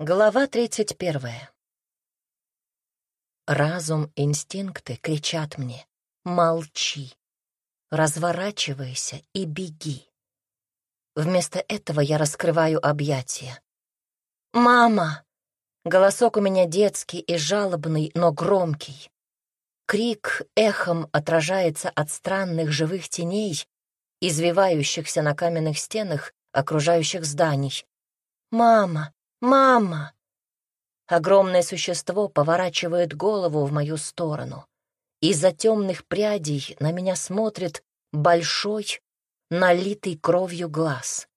Глава тридцать первая. Разум, инстинкты кричат мне «Молчи! Разворачивайся и беги!» Вместо этого я раскрываю объятия. «Мама!» Голосок у меня детский и жалобный, но громкий. Крик эхом отражается от странных живых теней, извивающихся на каменных стенах окружающих зданий. «Мама! «Мама!» Огромное существо поворачивает голову в мою сторону. Из-за темных прядей на меня смотрит большой, налитый кровью глаз.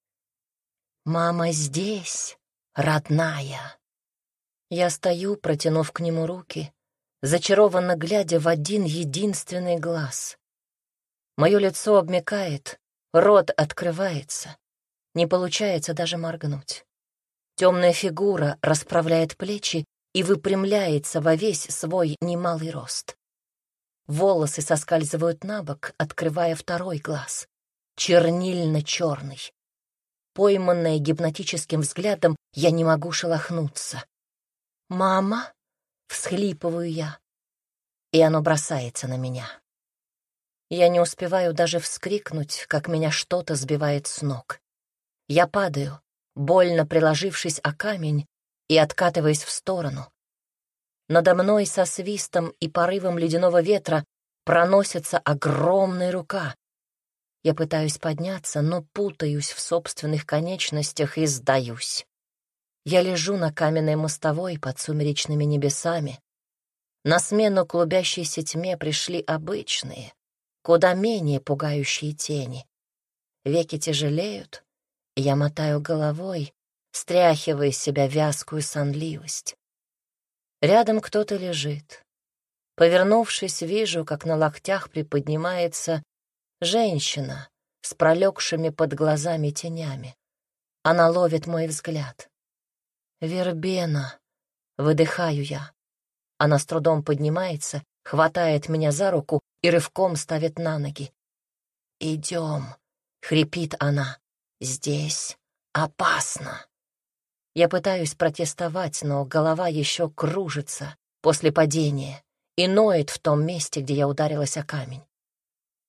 «Мама здесь, родная!» Я стою, протянув к нему руки, зачарованно глядя в один единственный глаз. Мое лицо обмекает, рот открывается, не получается даже моргнуть. Темная фигура расправляет плечи и выпрямляется во весь свой немалый рост. Волосы соскальзывают на бок, открывая второй глаз, чернильно-черный. Пойманная гипнотическим взглядом, я не могу шелохнуться. «Мама?» — всхлипываю я. И оно бросается на меня. Я не успеваю даже вскрикнуть, как меня что-то сбивает с ног. Я падаю, больно приложившись о камень и откатываясь в сторону. Надо мной со свистом и порывом ледяного ветра проносится огромная рука. Я пытаюсь подняться, но путаюсь в собственных конечностях и сдаюсь. Я лежу на каменной мостовой под сумеречными небесами. На смену клубящейся тьме пришли обычные, куда менее пугающие тени. Веки тяжелеют, я мотаю головой, стряхивая из себя вязкую сонливость. Рядом кто-то лежит. Повернувшись, вижу, как на локтях приподнимается женщина с пролегшими под глазами тенями. Она ловит мой взгляд. «Вербена!» — выдыхаю я. Она с трудом поднимается, хватает меня за руку и рывком ставит на ноги. «Идем!» — хрипит она. Здесь опасно. Я пытаюсь протестовать, но голова еще кружится после падения и ноет в том месте, где я ударилась о камень.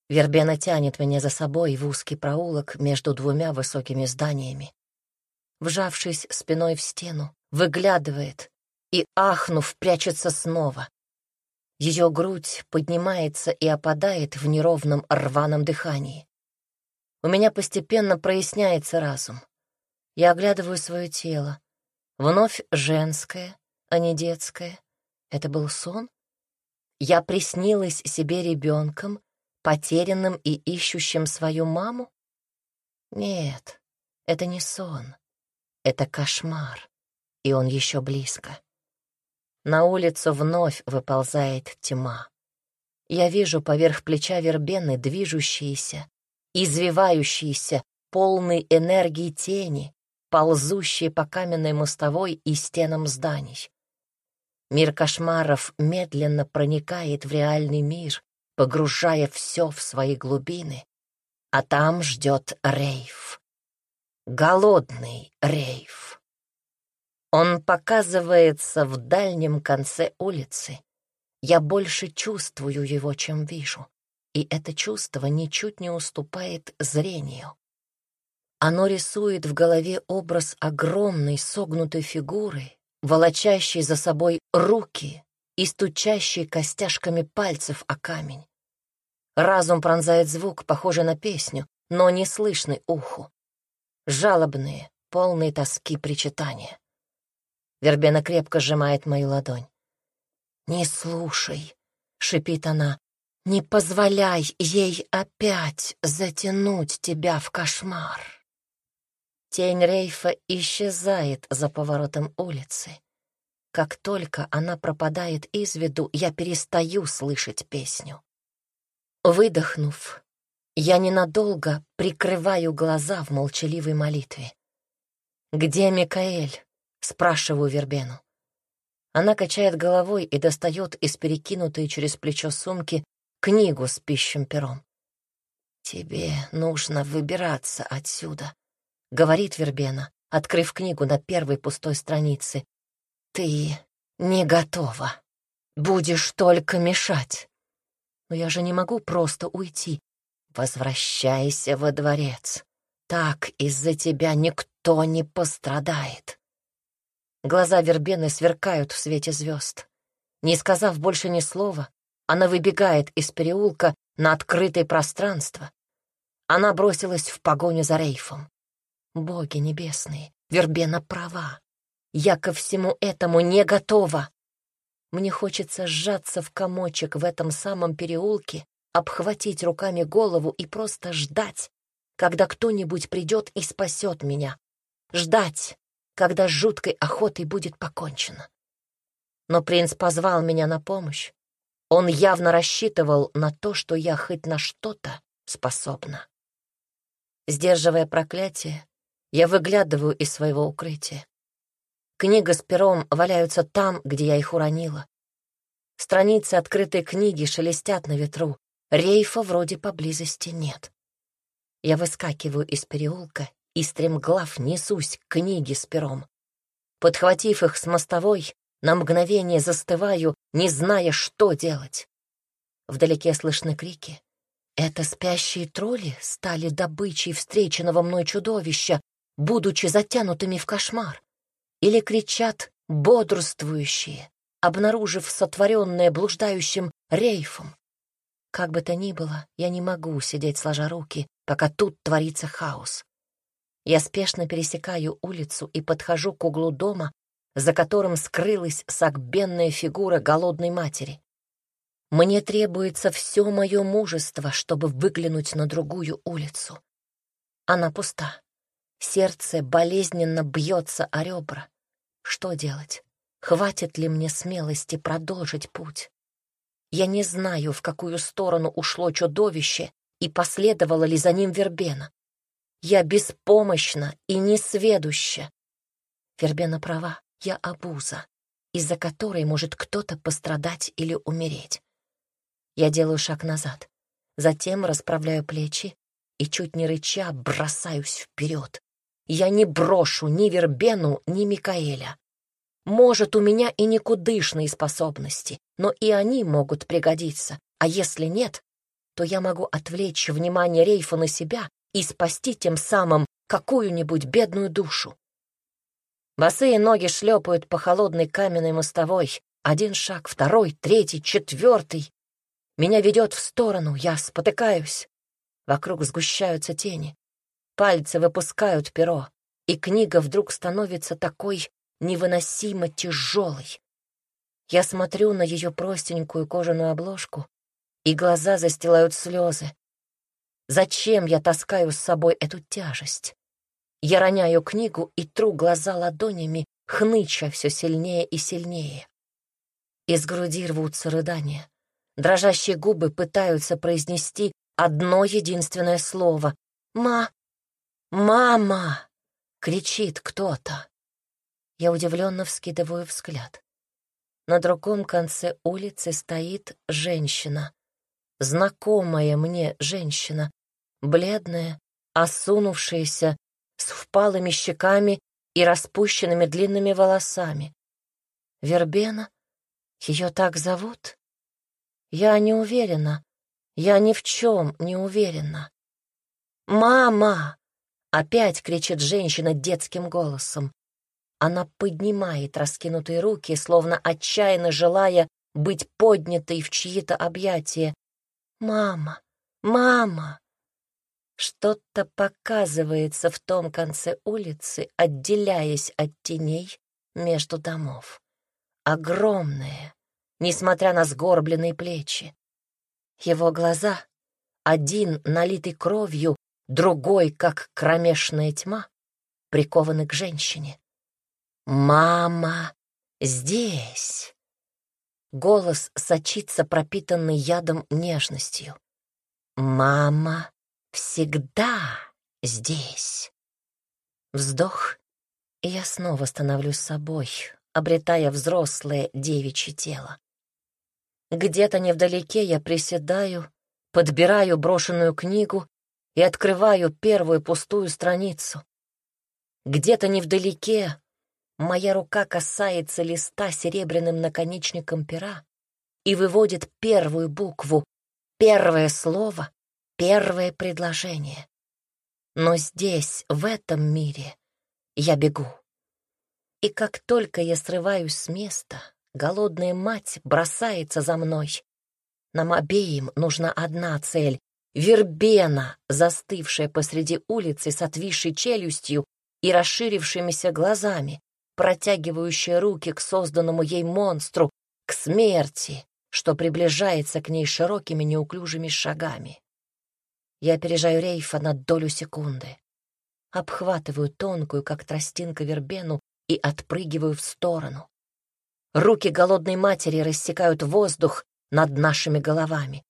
Вербена тянет меня за собой в узкий проулок между двумя высокими зданиями. Вжавшись спиной в стену, выглядывает и, ахнув, прячется снова. Ее грудь поднимается и опадает в неровном рваном дыхании. У меня постепенно проясняется разум. Я оглядываю свое тело. Вновь женское, а не детское. Это был сон? Я приснилась себе ребенком, потерянным и ищущим свою маму? Нет, это не сон. Это кошмар, и он еще близко. На улицу вновь выползает тьма. Я вижу поверх плеча вербены движущиеся, извивающиеся, полные энергии тени, ползущие по каменной мостовой и стенам зданий. Мир кошмаров медленно проникает в реальный мир, погружая все в свои глубины, а там ждет рейв. Голодный рейв. Он показывается в дальнем конце улицы. Я больше чувствую его, чем вижу и это чувство ничуть не уступает зрению. Оно рисует в голове образ огромной согнутой фигуры, волочащей за собой руки и стучащей костяшками пальцев о камень. Разум пронзает звук, похожий на песню, но не слышный уху. Жалобные, полные тоски причитания. Вербена крепко сжимает мою ладонь. «Не слушай», — шипит она, не позволяй ей опять затянуть тебя в кошмар. Тень Рейфа исчезает за поворотом улицы. Как только она пропадает из виду, я перестаю слышать песню. Выдохнув, я ненадолго прикрываю глаза в молчаливой молитве. «Где Микаэль?» — спрашиваю Вербену. Она качает головой и достает из перекинутой через плечо сумки книгу с пищем пером. «Тебе нужно выбираться отсюда», — говорит Вербена, открыв книгу на первой пустой странице. «Ты не готова. Будешь только мешать. Но я же не могу просто уйти. Возвращайся во дворец. Так из-за тебя никто не пострадает». Глаза Вербены сверкают в свете звезд. Не сказав больше ни слова, она выбегает из переулка на открытое пространство. Она бросилась в погоню за Рейфом. Боги небесные, Вербена права. Я ко всему этому не готова. Мне хочется сжаться в комочек в этом самом переулке, обхватить руками голову и просто ждать, когда кто-нибудь придет и спасет меня. Ждать, когда жуткой охотой будет покончено. Но принц позвал меня на помощь. Он явно рассчитывал на то, что я хоть на что-то способна. Сдерживая проклятие, я выглядываю из своего укрытия. Книга с пером валяются там, где я их уронила. Страницы открытой книги шелестят на ветру. Рейфа вроде поблизости нет. Я выскакиваю из переулка и стремглав несусь к книге с пером. Подхватив их с мостовой, на мгновение застываю, не зная, что делать. Вдалеке слышны крики. Это спящие тролли стали добычей встреченного мной чудовища, будучи затянутыми в кошмар, или кричат бодрствующие, обнаружив сотворенное блуждающим рейфом. Как бы то ни было, я не могу сидеть сложа руки, пока тут творится хаос. Я спешно пересекаю улицу и подхожу к углу дома, за которым скрылась сагбенная фигура голодной матери. Мне требуется все мое мужество, чтобы выглянуть на другую улицу. Она пуста. Сердце болезненно бьется о ребра. Что делать? Хватит ли мне смелости продолжить путь? Я не знаю, в какую сторону ушло чудовище и последовала ли за ним вербена. Я беспомощна и несведуща. Вербена права, я обуза, из-за которой может кто-то пострадать или умереть. Я делаю шаг назад, затем расправляю плечи и, чуть не рыча, бросаюсь вперед. Я не брошу ни Вербену, ни Микаэля. Может, у меня и никудышные способности, но и они могут пригодиться, а если нет, то я могу отвлечь внимание Рейфа на себя и спасти тем самым какую-нибудь бедную душу. Босые ноги шлепают по холодной каменной мостовой. Один шаг, второй, третий, четвертый. Меня ведет в сторону, я спотыкаюсь. Вокруг сгущаются тени. Пальцы выпускают перо, и книга вдруг становится такой невыносимо тяжелой. Я смотрю на ее простенькую кожаную обложку, и глаза застилают слезы. Зачем я таскаю с собой эту тяжесть? Я роняю книгу и тру глаза ладонями, хныча все сильнее и сильнее. Из груди рвутся рыдания. Дрожащие губы пытаются произнести одно единственное слово. «Ма! Мама!» — кричит кто-то. Я удивленно вскидываю взгляд. На другом конце улицы стоит женщина. Знакомая мне женщина, бледная, осунувшаяся, с впалыми щеками и распущенными длинными волосами. Вербена? Ее так зовут? Я не уверена. Я ни в чем не уверена. «Мама!» — опять кричит женщина детским голосом. Она поднимает раскинутые руки, словно отчаянно желая быть поднятой в чьи-то объятия. «Мама! Мама!» Что-то показывается в том конце улицы, отделяясь от теней между домов. Огромное, несмотря на сгорбленные плечи. Его глаза, один налитый кровью, другой, как кромешная тьма, прикованы к женщине. «Мама здесь!» Голос сочится пропитанный ядом нежностью. «Мама всегда здесь!» Вздох, и я снова становлюсь собой, обретая взрослое девичье тело. Где-то невдалеке я приседаю, подбираю брошенную книгу и открываю первую пустую страницу. Где-то невдалеке моя рука касается листа серебряным наконечником пера и выводит первую букву, первое слово, первое предложение. Но здесь, в этом мире, я бегу. И как только я срываюсь с места, голодная мать бросается за мной. Нам обеим нужна одна цель — вербена, застывшая посреди улицы с отвисшей челюстью и расширившимися глазами, протягивающая руки к созданному ей монстру, к смерти, что приближается к ней широкими неуклюжими шагами. Я опережаю рейфа на долю секунды. Обхватываю тонкую, как тростинка, вербену и отпрыгиваю в сторону. Руки голодной матери рассекают воздух над нашими головами.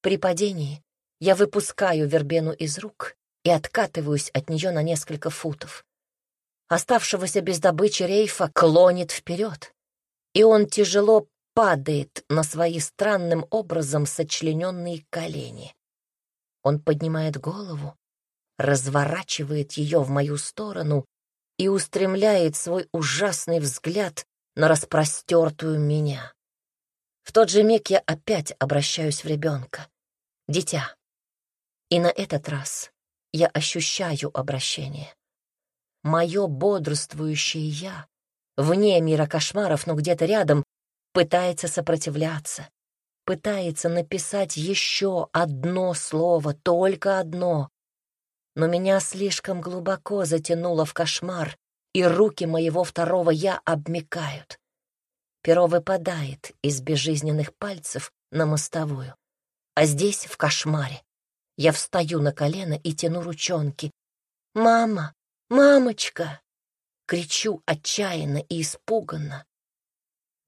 При падении я выпускаю вербену из рук и откатываюсь от нее на несколько футов. Оставшегося без добычи рейфа клонит вперед, и он тяжело падает на свои странным образом сочлененные колени. Он поднимает голову, разворачивает ее в мою сторону и устремляет свой ужасный взгляд на распростертую меня. В тот же миг я опять обращаюсь в ребенка, дитя. И на этот раз я ощущаю обращение. Мое бодрствующее «я» вне мира кошмаров, но где-то рядом, пытается сопротивляться, пытается написать еще одно слово, только одно, но меня слишком глубоко затянуло в кошмар, и руки моего второго «я» обмекают. Перо выпадает из безжизненных пальцев на мостовую. А здесь, в кошмаре, я встаю на колено и тяну ручонки. «Мама! Мамочка!» Кричу отчаянно и испуганно.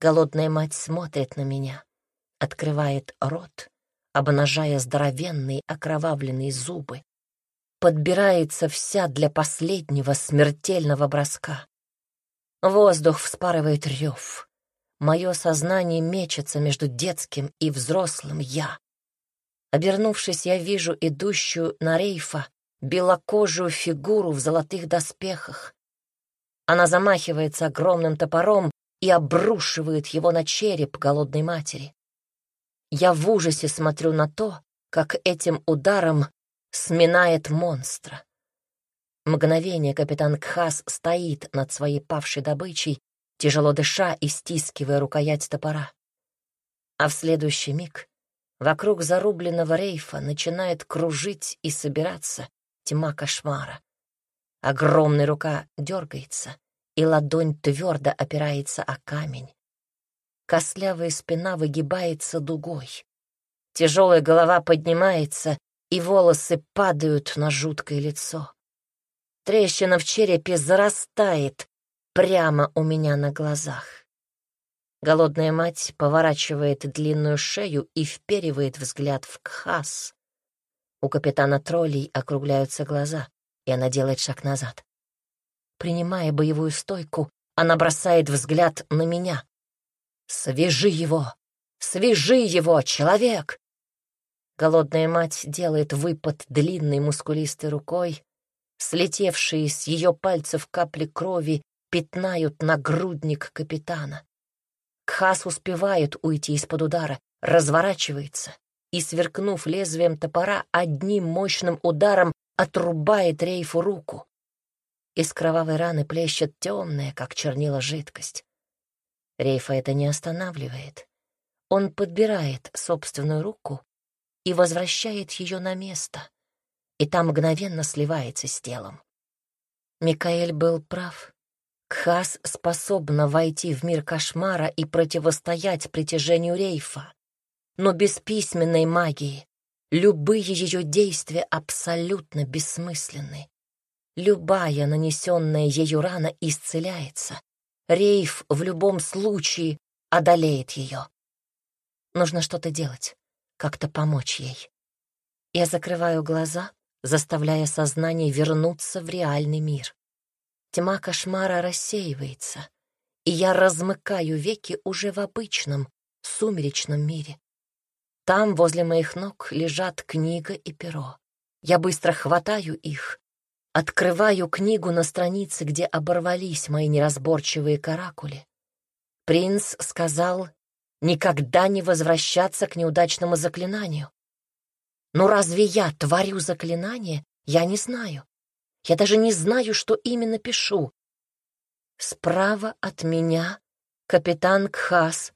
Голодная мать смотрит на меня, открывает рот, обнажая здоровенные окровавленные зубы подбирается вся для последнего смертельного броска. Воздух вспарывает рев. Мое сознание мечется между детским и взрослым «я». Обернувшись, я вижу идущую на рейфа белокожую фигуру в золотых доспехах. Она замахивается огромным топором и обрушивает его на череп голодной матери. Я в ужасе смотрю на то, как этим ударом сминает монстра. Мгновение капитан Кхас стоит над своей павшей добычей, тяжело дыша и стискивая рукоять топора. А в следующий миг вокруг зарубленного рейфа начинает кружить и собираться тьма кошмара. Огромная рука дергается, и ладонь твердо опирается о камень. Костлявая спина выгибается дугой. Тяжелая голова поднимается, и волосы падают на жуткое лицо. Трещина в черепе зарастает прямо у меня на глазах. Голодная мать поворачивает длинную шею и вперивает взгляд в Кхас. У капитана троллей округляются глаза, и она делает шаг назад. Принимая боевую стойку, она бросает взгляд на меня. «Свяжи его! Свяжи его, человек!» Голодная мать делает выпад длинной мускулистой рукой. Слетевшие с ее пальцев капли крови пятнают нагрудник капитана. Кхас успевает уйти из-под удара, разворачивается и, сверкнув лезвием топора, одним мощным ударом отрубает рейфу руку. Из кровавой раны плещет темная, как чернила, жидкость. Рейфа это не останавливает. Он подбирает собственную руку и возвращает ее на место, и там мгновенно сливается с телом. Микаэль был прав. Кхас способна войти в мир кошмара и противостоять притяжению рейфа, но без письменной магии любые ее действия абсолютно бессмысленны. Любая нанесенная ею рана исцеляется. Рейф в любом случае одолеет ее. Нужно что-то делать как-то помочь ей. Я закрываю глаза, заставляя сознание вернуться в реальный мир. Тьма кошмара рассеивается, и я размыкаю веки уже в обычном, сумеречном мире. Там, возле моих ног, лежат книга и перо. Я быстро хватаю их Открываю книгу на странице, где оборвались мои неразборчивые каракули. Принц сказал никогда не возвращаться к неудачному заклинанию. Но разве я творю заклинание? Я не знаю. Я даже не знаю, что именно пишу. Справа от меня капитан Кхас.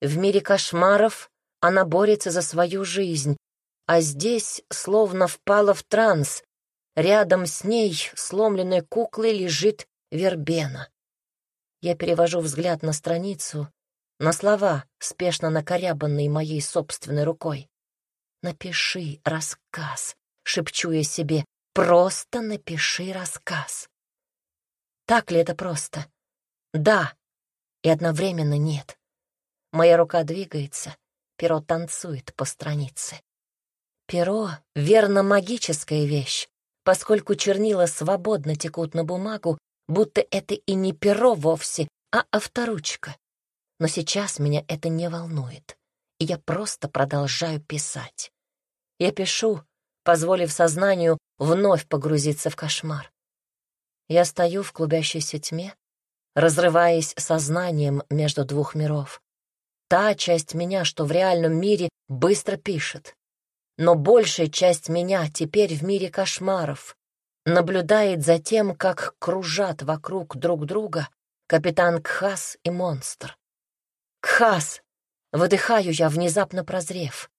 В мире кошмаров она борется за свою жизнь, а здесь словно впала в транс. Рядом с ней, сломленной куклой, лежит вербена. Я перевожу взгляд на страницу, на слова, спешно накорябанные моей собственной рукой. «Напиши рассказ», — шепчу я себе, — «просто напиши рассказ». Так ли это просто? Да, и одновременно нет. Моя рука двигается, перо танцует по странице. Перо — верно магическая вещь, поскольку чернила свободно текут на бумагу, будто это и не перо вовсе, а авторучка. Но сейчас меня это не волнует, и я просто продолжаю писать. Я пишу, позволив сознанию вновь погрузиться в кошмар. Я стою в клубящейся тьме, разрываясь сознанием между двух миров. Та часть меня, что в реальном мире, быстро пишет. Но большая часть меня теперь в мире кошмаров, наблюдает за тем, как кружат вокруг друг друга капитан Кхас и монстр. «Кхас!» — выдыхаю я, внезапно прозрев.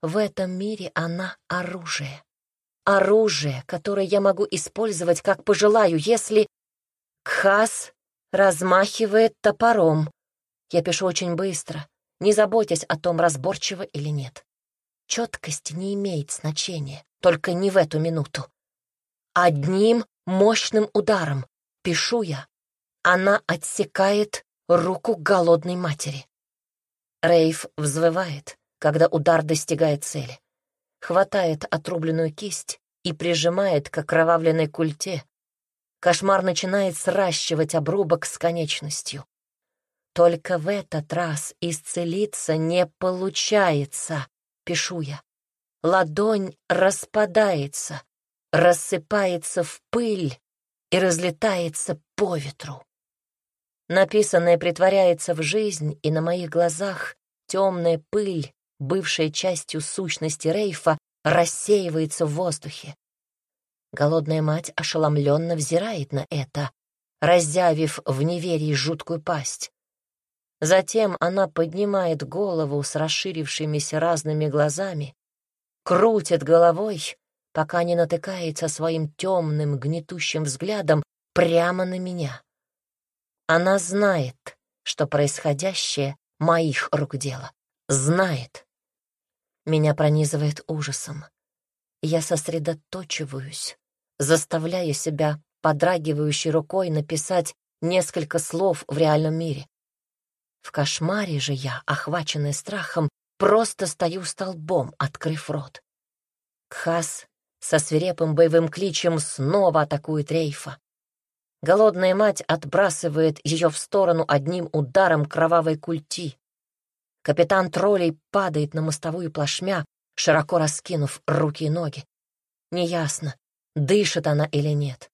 В этом мире она — оружие. Оружие, которое я могу использовать, как пожелаю, если... Кхас размахивает топором. Я пишу очень быстро, не заботясь о том, разборчиво или нет. Четкость не имеет значения, только не в эту минуту. Одним мощным ударом, пишу я, она отсекает руку голодной матери. Рейв взвывает, когда удар достигает цели. Хватает отрубленную кисть и прижимает к окровавленной культе. Кошмар начинает сращивать обрубок с конечностью. Только в этот раз исцелиться не получается, пишу я. Ладонь распадается, рассыпается в пыль и разлетается по ветру. Написанное притворяется в жизнь, и на моих глазах темная пыль, бывшая частью сущности Рейфа, рассеивается в воздухе. Голодная мать ошеломленно взирает на это, разъявив в неверии жуткую пасть. Затем она поднимает голову с расширившимися разными глазами, крутит головой, пока не натыкается своим темным, гнетущим взглядом прямо на меня. Она знает, что происходящее — моих рук дело. Знает. Меня пронизывает ужасом. Я сосредоточиваюсь, заставляя себя подрагивающей рукой написать несколько слов в реальном мире. В кошмаре же я, охваченная страхом, просто стою столбом, открыв рот. Кхас со свирепым боевым кличем снова атакует Рейфа. Голодная мать отбрасывает ее в сторону одним ударом кровавой культи. Капитан троллей падает на мостовую плашмя, широко раскинув руки и ноги. Неясно, дышит она или нет.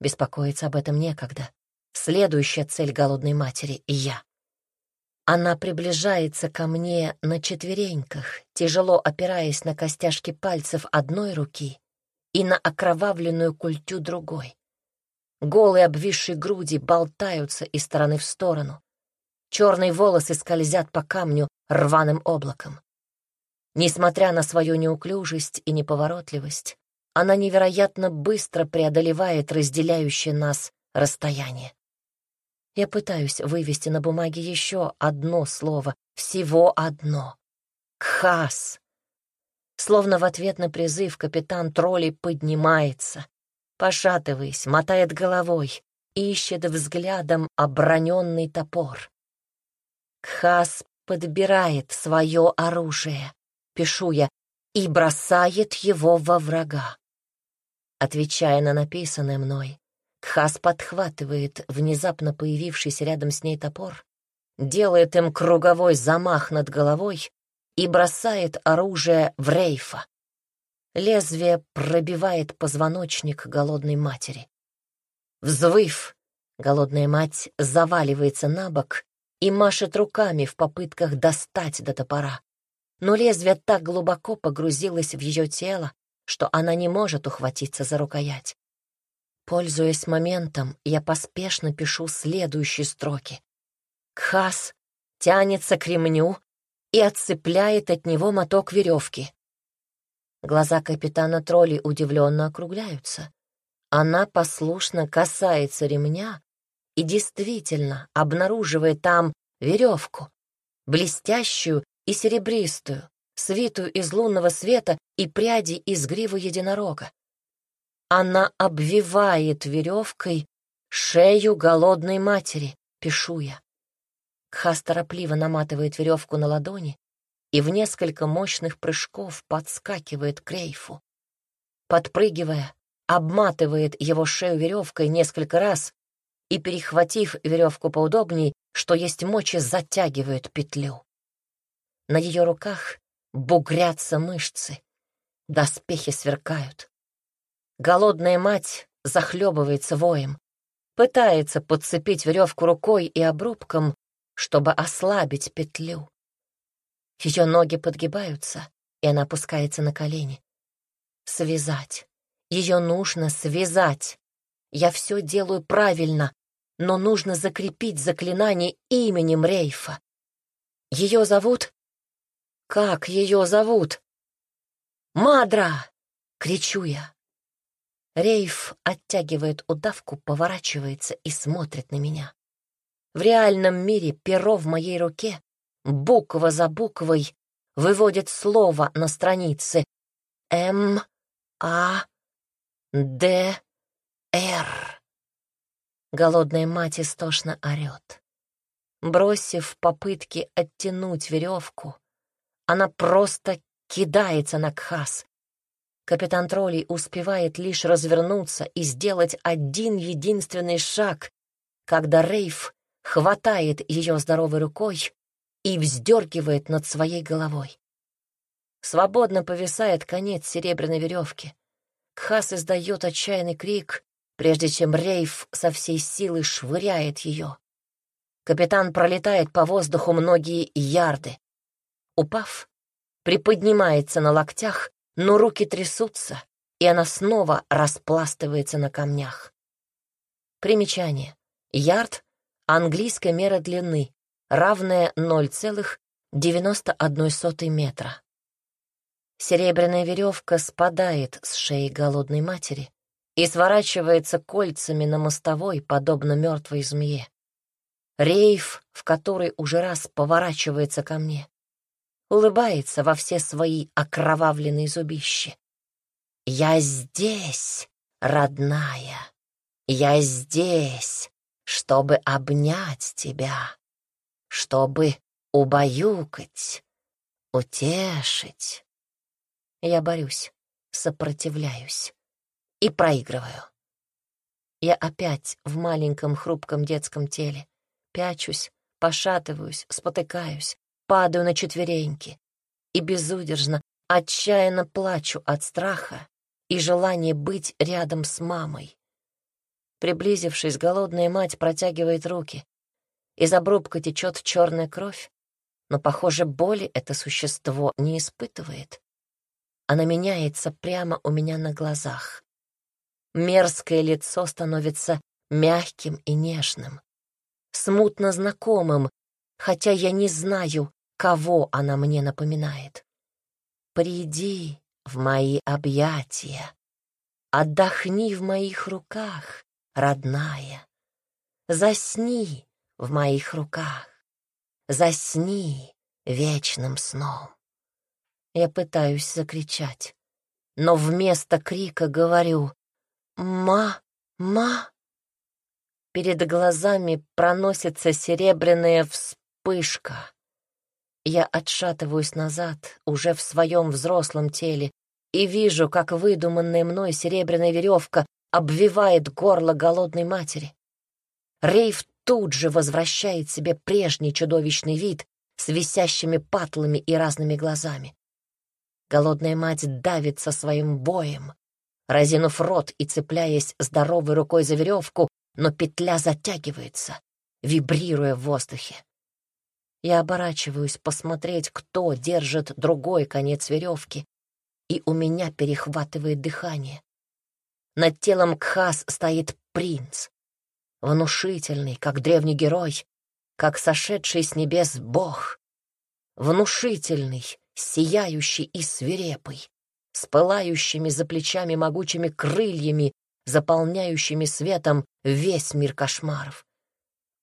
Беспокоиться об этом некогда. Следующая цель голодной матери — я. Она приближается ко мне на четвереньках, тяжело опираясь на костяшки пальцев одной руки и на окровавленную культю другой. Голые обвисшие груди болтаются из стороны в сторону. Черные волосы скользят по камню рваным облаком. Несмотря на свою неуклюжесть и неповоротливость, она невероятно быстро преодолевает разделяющее нас расстояние. Я пытаюсь вывести на бумаге еще одно слово, всего одно. «Кхас». Словно в ответ на призыв капитан троллей поднимается, пошатываясь, мотает головой, ищет взглядом оброненный топор. Кхас подбирает свое оружие, пишу я, и бросает его во врага. Отвечая на написанное мной, Кхас подхватывает внезапно появившийся рядом с ней топор, делает им круговой замах над головой и бросает оружие в рейфа. Лезвие пробивает позвоночник голодной матери. Взвыв, голодная мать заваливается на бок и машет руками в попытках достать до топора. Но лезвие так глубоко погрузилось в ее тело, что она не может ухватиться за рукоять. Пользуясь моментом, я поспешно пишу следующие строки. Кхас тянется к ремню и отцепляет от него моток веревки. Глаза капитана тролли удивленно округляются. Она послушно касается ремня и действительно обнаруживает там веревку, блестящую и серебристую, свитую из лунного света и пряди из гривы единорога. Она обвивает веревкой шею голодной матери, пишу я. Кхас торопливо наматывает веревку на ладони и в несколько мощных прыжков подскакивает к рейфу. Подпрыгивая, обматывает его шею веревкой несколько раз и, перехватив веревку поудобней, что есть мочи, затягивает петлю. На ее руках бугрятся мышцы, доспехи сверкают. Голодная мать захлебывается воем, пытается подцепить веревку рукой и обрубком, чтобы ослабить петлю. Ее ноги подгибаются, и она опускается на колени. Связать. Ее нужно связать. Я все делаю правильно, но нужно закрепить заклинание именем Рейфа. Ее зовут? Как ее зовут? «Мадра!» — кричу я. Рейф оттягивает удавку, поворачивается и смотрит на меня. В реальном мире перо в моей руке, буква за буквой, выводит слово на странице М, А, Д, Р. Голодная мать истошно орёт. Бросив попытки оттянуть веревку, она просто кидается на Кхас. Капитан Троллей успевает лишь развернуться и сделать один единственный шаг, когда Рейф хватает ее здоровой рукой и вздергивает над своей головой. Свободно повисает конец серебряной веревки. Кхас издает отчаянный крик, прежде чем Рейф со всей силы швыряет ее. Капитан пролетает по воздуху многие ярды. Упав, приподнимается на локтях, но руки трясутся, и она снова распластывается на камнях. Примечание. Ярд Английская мера длины, равная 0,91 метра. Серебряная веревка спадает с шеи голодной матери и сворачивается кольцами на мостовой, подобно мертвой змее. Рейф, в который уже раз поворачивается ко мне, улыбается во все свои окровавленные зубища. «Я здесь, родная, я здесь, чтобы обнять тебя, чтобы убаюкать, утешить. Я борюсь, сопротивляюсь и проигрываю. Я опять в маленьком хрупком детском теле, пячусь, пошатываюсь, спотыкаюсь, падаю на четвереньки и безудержно, отчаянно плачу от страха и желания быть рядом с мамой. Приблизившись, голодная мать протягивает руки. Из обрубка течет черная кровь, но, похоже, боли это существо не испытывает. Она меняется прямо у меня на глазах. Мерзкое лицо становится мягким и нежным, смутно знакомым, хотя я не знаю, кого она мне напоминает. Приди в мои объятия, отдохни в моих руках, родная. Засни в моих руках, засни вечным сном. Я пытаюсь закричать, но вместо крика говорю «Ма, ма». Перед глазами проносится серебряная вспышка. Я отшатываюсь назад, уже в своем взрослом теле, и вижу, как выдуманная мной серебряная веревка обвивает горло голодной матери. Рейв тут же возвращает себе прежний чудовищный вид с висящими патлами и разными глазами. Голодная мать давится своим боем, разинув рот и цепляясь здоровой рукой за веревку, но петля затягивается, вибрируя в воздухе. Я оборачиваюсь посмотреть, кто держит другой конец веревки, и у меня перехватывает дыхание. Над телом Кхас стоит принц, внушительный, как древний герой, как сошедший с небес бог, внушительный, сияющий и свирепый, с пылающими за плечами могучими крыльями, заполняющими светом весь мир кошмаров.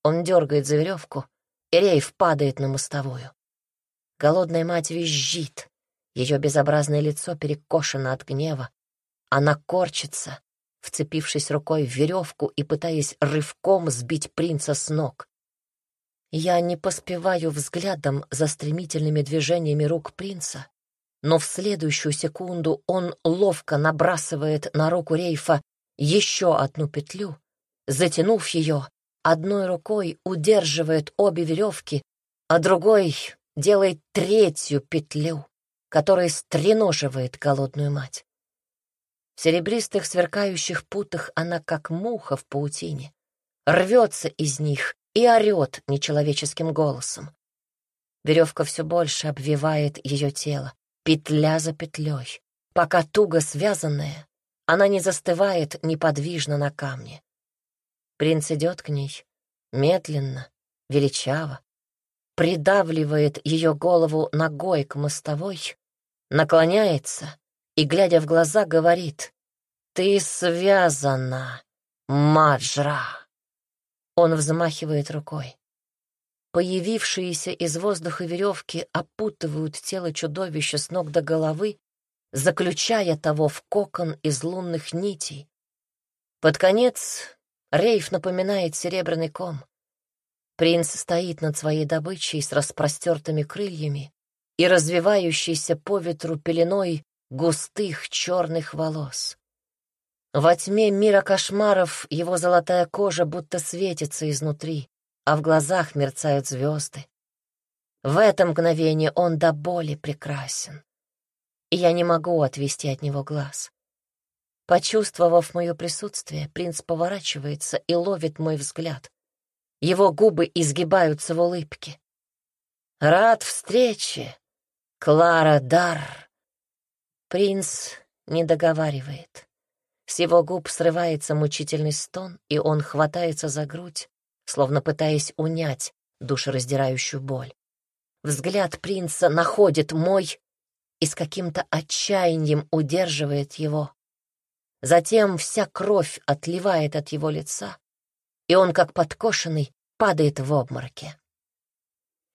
Он дергает за веревку, рейф падает на мостовую. Голодная мать визжит, ее безобразное лицо перекошено от гнева. Она корчится, вцепившись рукой в веревку и пытаясь рывком сбить принца с ног. Я не поспеваю взглядом за стремительными движениями рук принца, но в следующую секунду он ловко набрасывает на руку Рейфа еще одну петлю, затянув ее, одной рукой удерживает обе веревки, а другой делает третью петлю который стреноживает голодную мать. В серебристых сверкающих путах она, как муха в паутине, рвется из них и орет нечеловеческим голосом. Веревка все больше обвивает ее тело, петля за петлей. Пока туго связанная, она не застывает неподвижно на камне. Принц идет к ней, медленно, величаво, придавливает ее голову ногой к мостовой наклоняется и, глядя в глаза, говорит «Ты связана, Маджра!» Он взмахивает рукой. Появившиеся из воздуха веревки опутывают тело чудовища с ног до головы, заключая того в кокон из лунных нитей. Под конец Рейф напоминает серебряный ком. Принц стоит над своей добычей с распростертыми крыльями, и развивающейся по ветру пеленой густых черных волос. Во тьме мира кошмаров его золотая кожа будто светится изнутри, а в глазах мерцают звезды. В это мгновение он до боли прекрасен, и я не могу отвести от него глаз. Почувствовав мое присутствие, принц поворачивается и ловит мой взгляд. Его губы изгибаются в улыбке. «Рад встрече, Клара Дар. Принц не договаривает. С его губ срывается мучительный стон, и он хватается за грудь, словно пытаясь унять душераздирающую боль. Взгляд принца находит мой и с каким-то отчаянием удерживает его. Затем вся кровь отливает от его лица, и он, как подкошенный, падает в обмороке.